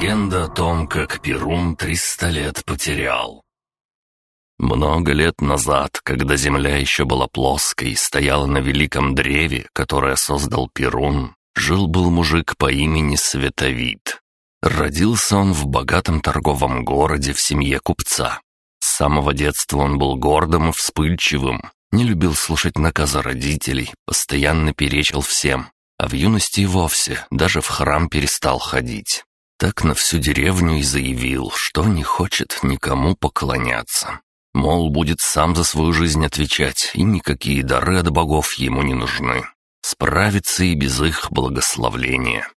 Легенда о том, как Перун триста лет потерял. Много лет назад, когда земля еще была плоской и стояла на великом древе, которое создал Перун, жил-был мужик по имени Световид. Родился он в богатом торговом городе в семье купца. С самого детства он был гордым и вспыльчивым, не любил слушать наказа родителей, постоянно перечил всем, а в юности и вовсе даже в храм перестал ходить. Так на всю деревню и заявил, что не хочет никому поклоняться. Мол, будет сам за свою жизнь отвечать, и никакие дары от богов ему не нужны. Справится и без их благословления.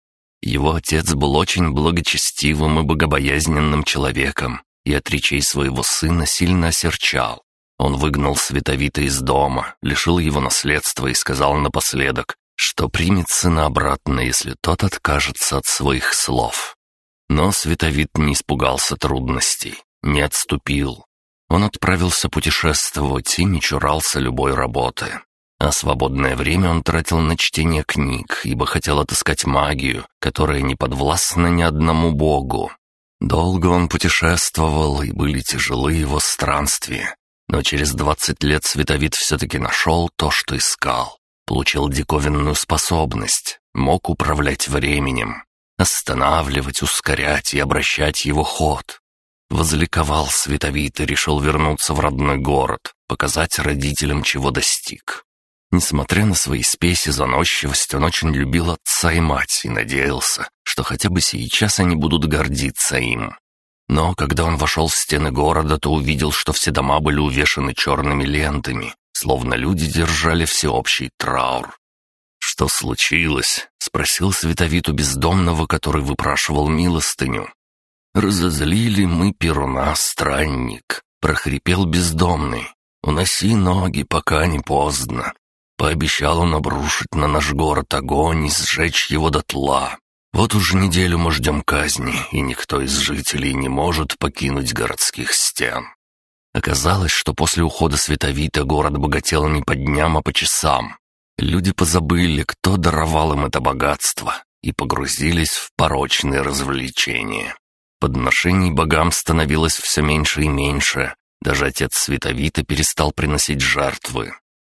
Его отец был очень благочестивым и богобоязненным человеком, и от речей своего сына сильно осерчал. Он выгнал Световита из дома, лишил его наследства и сказал напоследок, что примет сына обратно, если тот откажется от своих слов. Но Световид не испугался трудностей, не отступил. Он отправился путешествовать и не чурался любой работы. А свободное время он тратил на чтение книг, ибо хотел отыскать магию, которая не подвластна ни одному богу. Долго он путешествовал, и были тяжелы его странствия. Но через двадцать лет Световид все-таки нашел то, что искал. Получил диковинную способность, мог управлять временем, останавливать, ускорять и обращать его ход. Возликовал Световит и решил вернуться в родной город, показать родителям, чего достиг. Несмотря на свои спеси и заносчивость, он очень любил отца и мать и надеялся, что хотя бы сейчас они будут гордиться им. Но когда он вошел в стены города, то увидел, что все дома были увешаны черными лентами, словно люди держали всеобщий траур. «Что случилось?» — спросил Световиту бездомного, который выпрашивал милостыню. «Разозлили мы Перуна, странник», — прохрипел бездомный. «Уноси ноги, пока не поздно». Пообещал он обрушить на наш город огонь и сжечь его дотла. Вот уже неделю мы ждем казни, и никто из жителей не может покинуть городских стен. Оказалось, что после ухода Световита город богател не по дням, а по часам. Люди позабыли, кто даровал им это богатство, и погрузились в порочные развлечения. Подношений богам становилось все меньше и меньше. Даже отец Световита перестал приносить жертвы.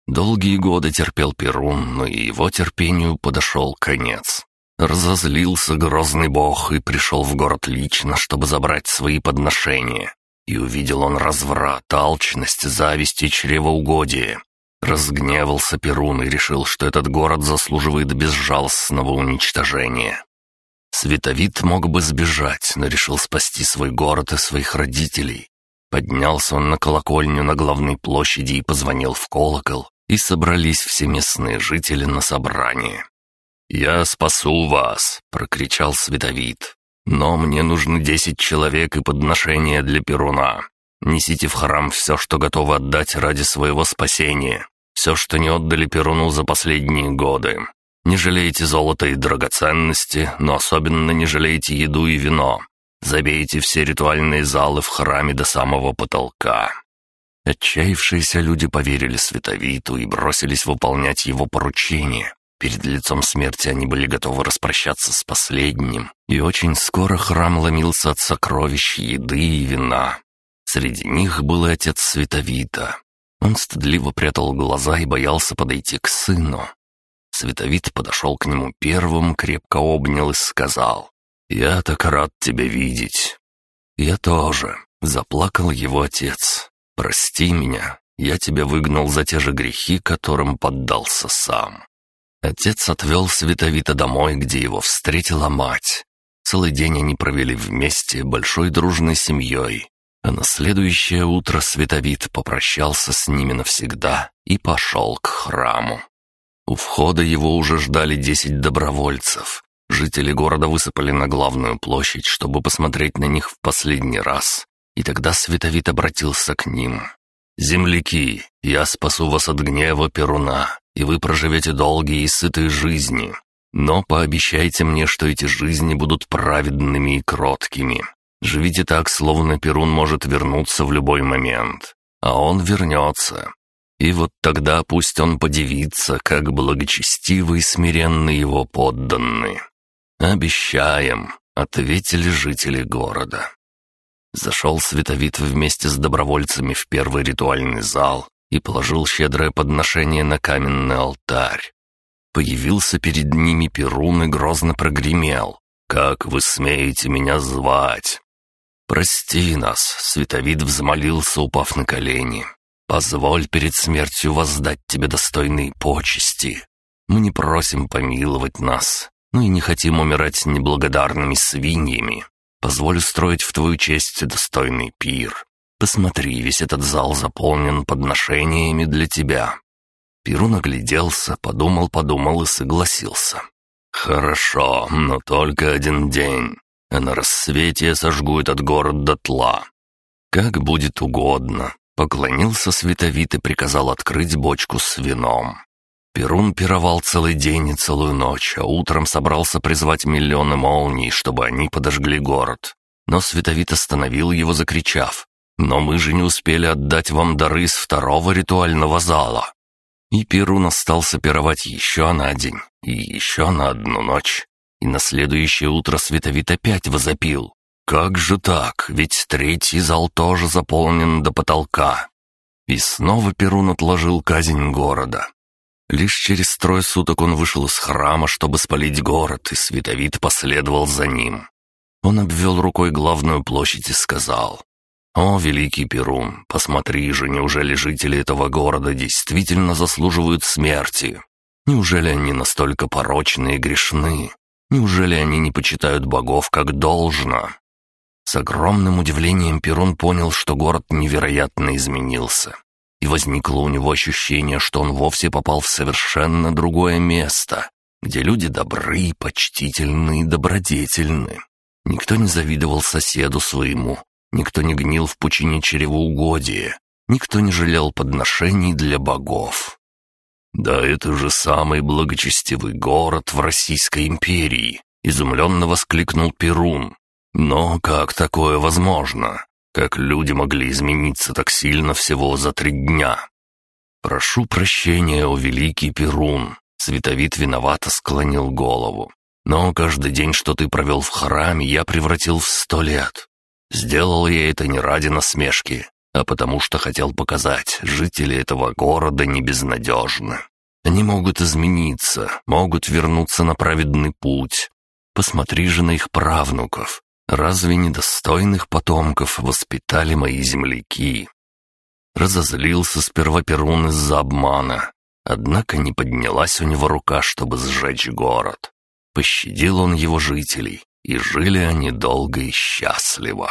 Долгие годы терпел Перун, но и его терпению подошел конец. Разозлился грозный бог и пришел в город лично, чтобы забрать свои подношения. И увидел он разврат, алчность, зависть и чревоугодие. Разгневался Перун и решил, что этот город заслуживает безжалостного уничтожения. Световид мог бы сбежать, но решил спасти свой город и своих родителей. Поднялся он на колокольню на главной площади и позвонил в колокол, и собрались все местные жители на собрание. «Я спасу вас!» — прокричал Световид. «Но мне нужны десять человек и подношения для Перуна. Несите в храм все, что готовы отдать ради своего спасения. Все, что не отдали Перуну за последние годы. Не жалейте золота и драгоценности, но особенно не жалейте еду и вино. Забейте все ритуальные залы в храме до самого потолка». Отчаявшиеся люди поверили Световиту и бросились выполнять его поручение. Перед лицом смерти они были готовы распрощаться с последним, и очень скоро храм ломился от сокровищ, еды и вина. Среди них был отец Световита. Он стыдливо прятал глаза и боялся подойти к сыну. Световит подошел к нему первым, крепко обнял и сказал, «Я так рад тебя видеть». «Я тоже», — заплакал его отец. «Прости меня, я тебя выгнал за те же грехи, которым поддался сам». Отец отвел Световита домой, где его встретила мать. Целый день они провели вместе, большой дружной семьей, а на следующее утро Световид попрощался с ними навсегда и пошел к храму. У входа его уже ждали десять добровольцев. Жители города высыпали на главную площадь, чтобы посмотреть на них в последний раз. И тогда Световид обратился к ним. «Земляки, я спасу вас от гнева Перуна, и вы проживете долгие и сытые жизни. Но пообещайте мне, что эти жизни будут праведными и кроткими. Живите так, словно Перун может вернуться в любой момент. А он вернется. И вот тогда пусть он подивится, как благочестивы и смиренны его подданные. Обещаем, — ответили жители города. Зашел Световид вместе с добровольцами в первый ритуальный зал и положил щедрое подношение на каменный алтарь. Появился перед ними Перун и грозно прогремел. «Как вы смеете меня звать?» «Прости нас», — Световид взмолился, упав на колени. «Позволь перед смертью воздать тебе достойные почести. Мы не просим помиловать нас, но и не хотим умирать неблагодарными свиньями. Позволь устроить в твою честь достойный пир. Посмотри, весь этот зал заполнен подношениями для тебя». Перун огляделся, подумал-подумал и согласился. «Хорошо, но только один день, а на рассвете я сожгу этот город дотла. Как будет угодно». Поклонился Световит и приказал открыть бочку с вином. Перун пировал целый день и целую ночь, а утром собрался призвать миллионы молний, чтобы они подожгли город. Но Световит остановил его, закричав. «Но мы же не успели отдать вам дары из второго ритуального зала». И Перун остался пировать еще на день и еще на одну ночь. И на следующее утро Световит опять возопил. «Как же так? Ведь третий зал тоже заполнен до потолка». И снова Перун отложил казнь города. Лишь через трое суток он вышел из храма, чтобы спалить город, и Световид последовал за ним. Он обвел рукой главную площадь и сказал, «О, великий Перун, посмотри же, неужели жители этого города действительно заслуживают смерти? Неужели они настолько порочны и грешны? Неужели они не почитают богов как должно?» С огромным удивлением Перун понял, что город невероятно изменился. И возникло у него ощущение, что он вовсе попал в совершенно другое место, где люди добры, почтительны и добродетельны. Никто не завидовал соседу своему, Никто не гнил в пучине чревоугодия, никто не жалел подношений для богов. «Да это же самый благочестивый город в Российской империи!» — изумленно воскликнул Перун. «Но как такое возможно? Как люди могли измениться так сильно всего за три дня?» «Прошу прощения, о великий Перун!» Световид виновато склонил голову. «Но каждый день, что ты провел в храме, я превратил в сто лет. Сделал я это не ради насмешки, а потому что хотел показать, жители этого города не безнадежны. Они могут измениться, могут вернуться на праведный путь. Посмотри же на их правнуков. Разве недостойных потомков воспитали мои земляки? Разозлился сперва Перун из-за обмана, однако не поднялась у него рука, чтобы сжечь город. Пощадил он его жителей, и жили они долго и счастливо.